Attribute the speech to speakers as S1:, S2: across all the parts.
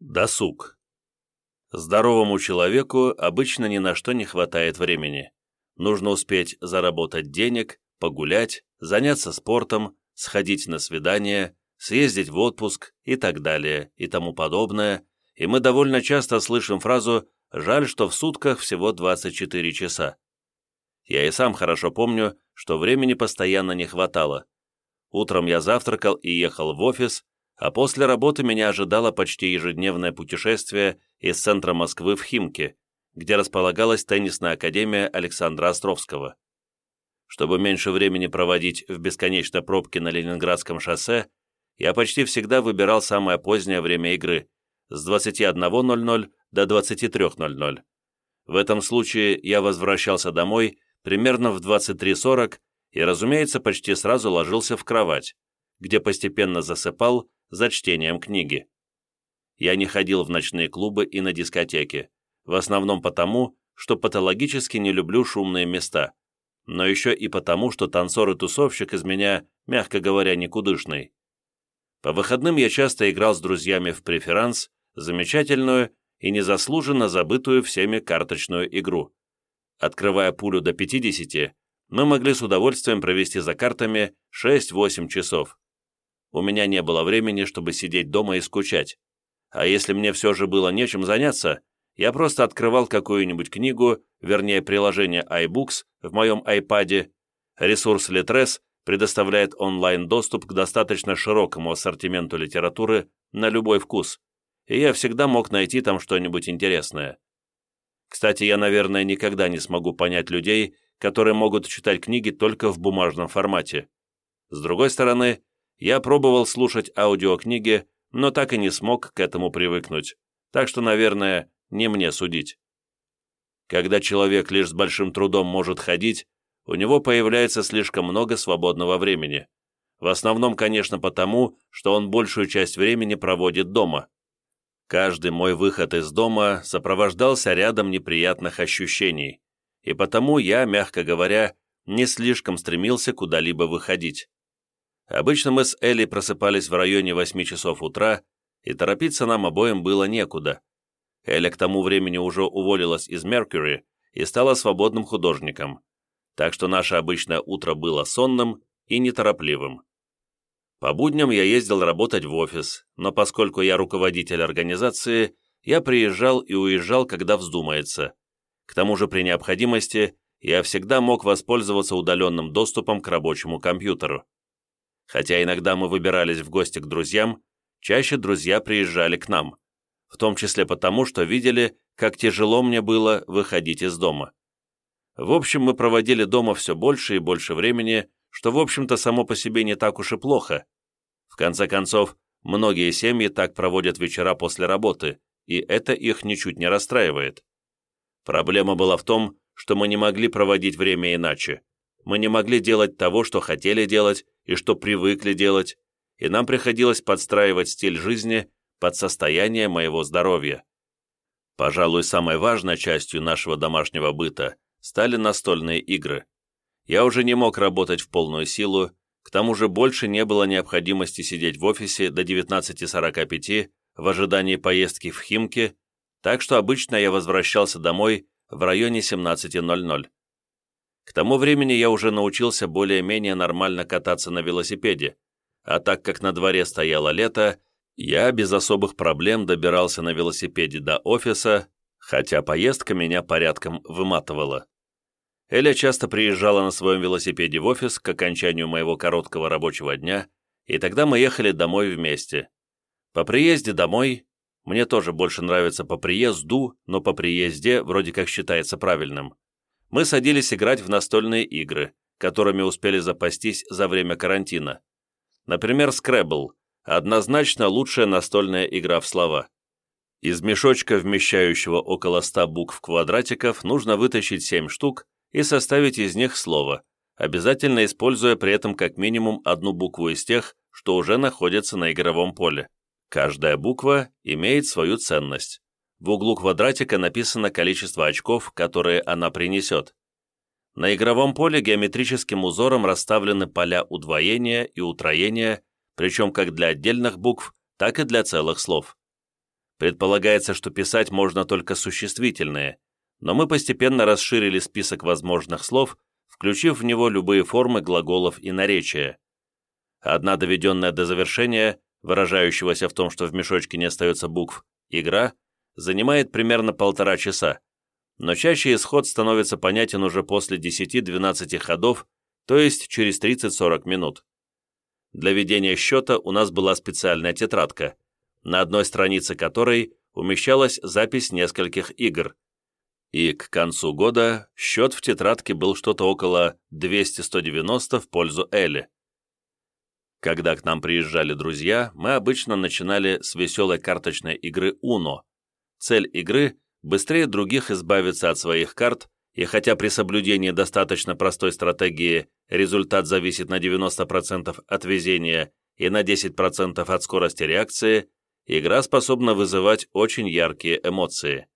S1: Досуг. Здоровому человеку обычно ни на что не хватает времени. Нужно успеть заработать денег, погулять, заняться спортом, сходить на свидание, съездить в отпуск и так далее и тому подобное, и мы довольно часто слышим фразу «жаль, что в сутках всего 24 часа». Я и сам хорошо помню, что времени постоянно не хватало. Утром я завтракал и ехал в офис, а после работы меня ожидало почти ежедневное путешествие из центра Москвы в Химки, где располагалась теннисная академия Александра Островского. Чтобы меньше времени проводить в бесконечной пробке на Ленинградском шоссе, я почти всегда выбирал самое позднее время игры с 21.00 до 23.00. В этом случае я возвращался домой примерно в 23.40 и, разумеется, почти сразу ложился в кровать, где постепенно засыпал за чтением книги. Я не ходил в ночные клубы и на дискотеки, в основном потому, что патологически не люблю шумные места, но еще и потому, что танцор и тусовщик из меня, мягко говоря, никудышный. По выходным я часто играл с друзьями в преферанс, замечательную и незаслуженно забытую всеми карточную игру. Открывая пулю до 50, мы могли с удовольствием провести за картами 6-8 часов у меня не было времени, чтобы сидеть дома и скучать. А если мне все же было нечем заняться, я просто открывал какую-нибудь книгу, вернее приложение iBooks в моем iPad. Ресурс Litres предоставляет онлайн-доступ к достаточно широкому ассортименту литературы на любой вкус, и я всегда мог найти там что-нибудь интересное. Кстати, я, наверное, никогда не смогу понять людей, которые могут читать книги только в бумажном формате. С другой стороны, я пробовал слушать аудиокниги, но так и не смог к этому привыкнуть, так что, наверное, не мне судить. Когда человек лишь с большим трудом может ходить, у него появляется слишком много свободного времени. В основном, конечно, потому, что он большую часть времени проводит дома. Каждый мой выход из дома сопровождался рядом неприятных ощущений, и потому я, мягко говоря, не слишком стремился куда-либо выходить. Обычно мы с Элли просыпались в районе 8 часов утра, и торопиться нам обоим было некуда. Эля к тому времени уже уволилась из Mercury и стала свободным художником, так что наше обычное утро было сонным и неторопливым. По будням я ездил работать в офис, но поскольку я руководитель организации, я приезжал и уезжал, когда вздумается. К тому же при необходимости я всегда мог воспользоваться удаленным доступом к рабочему компьютеру. Хотя иногда мы выбирались в гости к друзьям, чаще друзья приезжали к нам, в том числе потому, что видели, как тяжело мне было выходить из дома. В общем, мы проводили дома все больше и больше времени, что, в общем-то, само по себе не так уж и плохо. В конце концов, многие семьи так проводят вечера после работы, и это их ничуть не расстраивает. Проблема была в том, что мы не могли проводить время иначе. Мы не могли делать того, что хотели делать, и что привыкли делать, и нам приходилось подстраивать стиль жизни под состояние моего здоровья. Пожалуй, самой важной частью нашего домашнего быта стали настольные игры. Я уже не мог работать в полную силу, к тому же больше не было необходимости сидеть в офисе до 19.45 в ожидании поездки в Химки, так что обычно я возвращался домой в районе 17.00. К тому времени я уже научился более-менее нормально кататься на велосипеде, а так как на дворе стояло лето, я без особых проблем добирался на велосипеде до офиса, хотя поездка меня порядком выматывала. Эля часто приезжала на своем велосипеде в офис к окончанию моего короткого рабочего дня, и тогда мы ехали домой вместе. По приезде домой, мне тоже больше нравится по приезду, но по приезде вроде как считается правильным, мы садились играть в настольные игры, которыми успели запастись за время карантина. Например, Scrabble – однозначно лучшая настольная игра в слова. Из мешочка, вмещающего около 100 букв квадратиков, нужно вытащить 7 штук и составить из них слово, обязательно используя при этом как минимум одну букву из тех, что уже находятся на игровом поле. Каждая буква имеет свою ценность. В углу квадратика написано количество очков, которые она принесет. На игровом поле геометрическим узором расставлены поля удвоения и утроения, причем как для отдельных букв, так и для целых слов. Предполагается, что писать можно только существительные, но мы постепенно расширили список возможных слов, включив в него любые формы глаголов и наречия. Одна доведенная до завершения, выражающегося в том, что в мешочке не остается букв, игра, занимает примерно полтора часа, но чаще исход становится понятен уже после 10-12 ходов, то есть через 30-40 минут. Для ведения счета у нас была специальная тетрадка, на одной странице которой умещалась запись нескольких игр. И к концу года счет в тетрадке был что-то около 200-190 в пользу Эли. Когда к нам приезжали друзья, мы обычно начинали с веселой карточной игры Uno. Цель игры – быстрее других избавиться от своих карт, и хотя при соблюдении достаточно простой стратегии результат зависит на 90% от везения и на 10% от скорости реакции, игра способна вызывать очень яркие эмоции.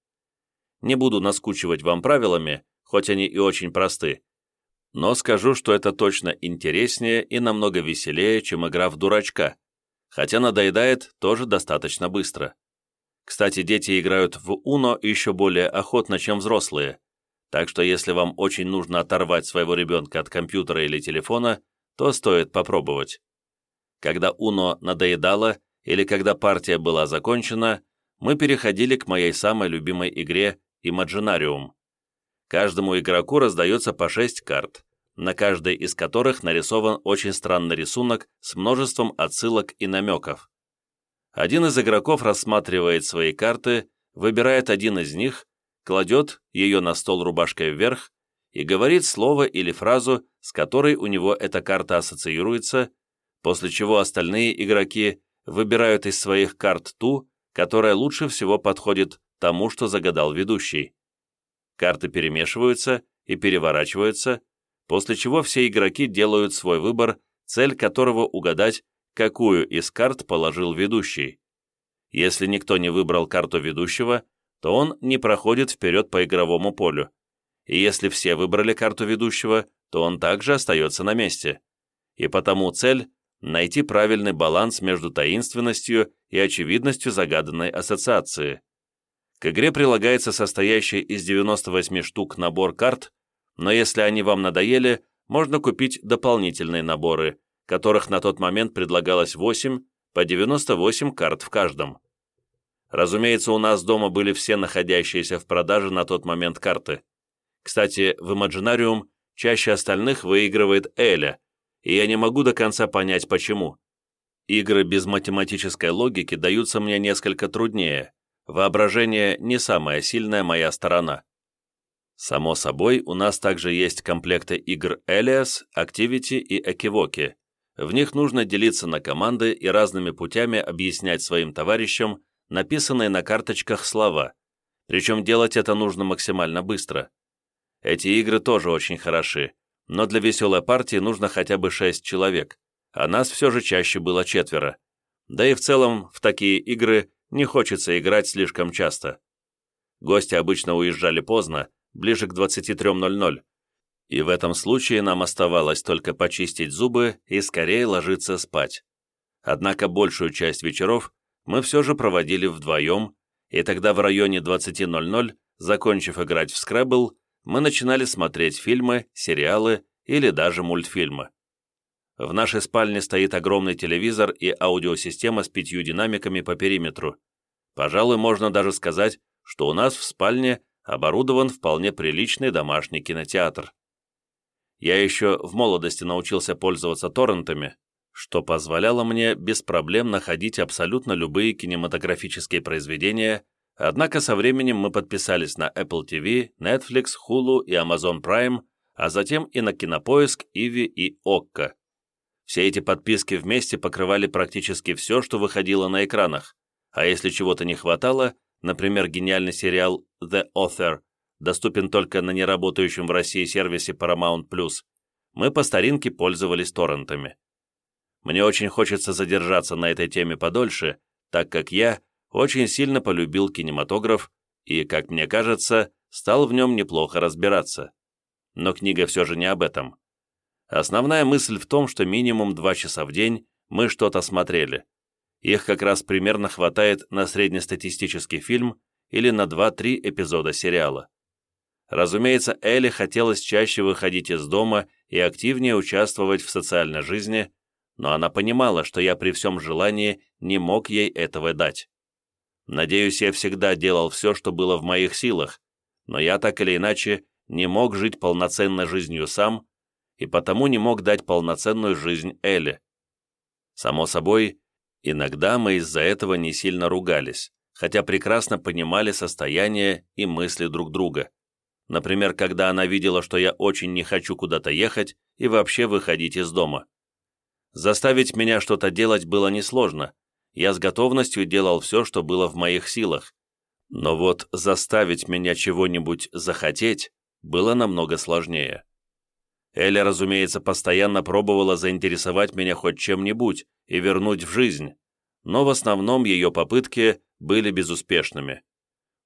S1: Не буду наскучивать вам правилами, хоть они и очень просты, но скажу, что это точно интереснее и намного веселее, чем игра в дурачка, хотя надоедает тоже достаточно быстро. Кстати, дети играют в Uno еще более охотно, чем взрослые, так что если вам очень нужно оторвать своего ребенка от компьютера или телефона, то стоит попробовать. Когда Uno надоедало или когда партия была закончена, мы переходили к моей самой любимой игре Imaginarium. Каждому игроку раздается по 6 карт, на каждой из которых нарисован очень странный рисунок с множеством отсылок и намеков. Один из игроков рассматривает свои карты, выбирает один из них, кладет ее на стол рубашкой вверх и говорит слово или фразу, с которой у него эта карта ассоциируется, после чего остальные игроки выбирают из своих карт ту, которая лучше всего подходит тому, что загадал ведущий. Карты перемешиваются и переворачиваются, после чего все игроки делают свой выбор, цель которого угадать, какую из карт положил ведущий. Если никто не выбрал карту ведущего, то он не проходит вперед по игровому полю. И если все выбрали карту ведущего, то он также остается на месте. И потому цель – найти правильный баланс между таинственностью и очевидностью загаданной ассоциации. К игре прилагается состоящий из 98 штук набор карт, но если они вам надоели, можно купить дополнительные наборы, которых на тот момент предлагалось 8, по 98 карт в каждом. Разумеется, у нас дома были все находящиеся в продаже на тот момент карты. Кстати, в Imaginarium чаще остальных выигрывает Эля, и я не могу до конца понять, почему. Игры без математической логики даются мне несколько труднее, Воображение не самая сильная моя сторона. Само собой, у нас также есть комплекты игр Elias, Activity и Equivoki. В них нужно делиться на команды и разными путями объяснять своим товарищам написанные на карточках слова, причем делать это нужно максимально быстро. Эти игры тоже очень хороши, но для веселой партии нужно хотя бы 6 человек, а нас все же чаще было четверо. Да и в целом в такие игры не хочется играть слишком часто. Гости обычно уезжали поздно, ближе к 23.00, и в этом случае нам оставалось только почистить зубы и скорее ложиться спать. Однако большую часть вечеров мы все же проводили вдвоем, и тогда в районе 20.00, закончив играть в скрэбл, мы начинали смотреть фильмы, сериалы или даже мультфильмы. В нашей спальне стоит огромный телевизор и аудиосистема с пятью динамиками по периметру. Пожалуй, можно даже сказать, что у нас в спальне оборудован вполне приличный домашний кинотеатр. Я еще в молодости научился пользоваться торрентами, что позволяло мне без проблем находить абсолютно любые кинематографические произведения, однако со временем мы подписались на Apple TV, Netflix, Hulu и Amazon Prime, а затем и на Кинопоиск, Иви и Окко. Все эти подписки вместе покрывали практически все, что выходило на экранах, а если чего-то не хватало, например, гениальный сериал «The Author» доступен только на неработающем в России сервисе Paramount+, мы по старинке пользовались торрентами. Мне очень хочется задержаться на этой теме подольше, так как я очень сильно полюбил кинематограф и, как мне кажется, стал в нем неплохо разбираться. Но книга все же не об этом. Основная мысль в том, что минимум два часа в день мы что-то смотрели. Их как раз примерно хватает на среднестатистический фильм или на 2-3 эпизода сериала. Разумеется, Элли хотелось чаще выходить из дома и активнее участвовать в социальной жизни, но она понимала, что я при всем желании не мог ей этого дать. Надеюсь, я всегда делал все, что было в моих силах, но я так или иначе не мог жить полноценной жизнью сам, и потому не мог дать полноценную жизнь Элли. Само собой, иногда мы из-за этого не сильно ругались, хотя прекрасно понимали состояние и мысли друг друга. Например, когда она видела, что я очень не хочу куда-то ехать и вообще выходить из дома. Заставить меня что-то делать было несложно. Я с готовностью делал все, что было в моих силах. Но вот заставить меня чего-нибудь захотеть было намного сложнее. Эля, разумеется, постоянно пробовала заинтересовать меня хоть чем-нибудь и вернуть в жизнь, но в основном ее попытки были безуспешными.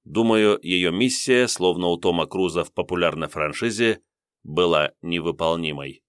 S1: Думаю, ее миссия, словно у Тома Круза в популярной франшизе, была невыполнимой.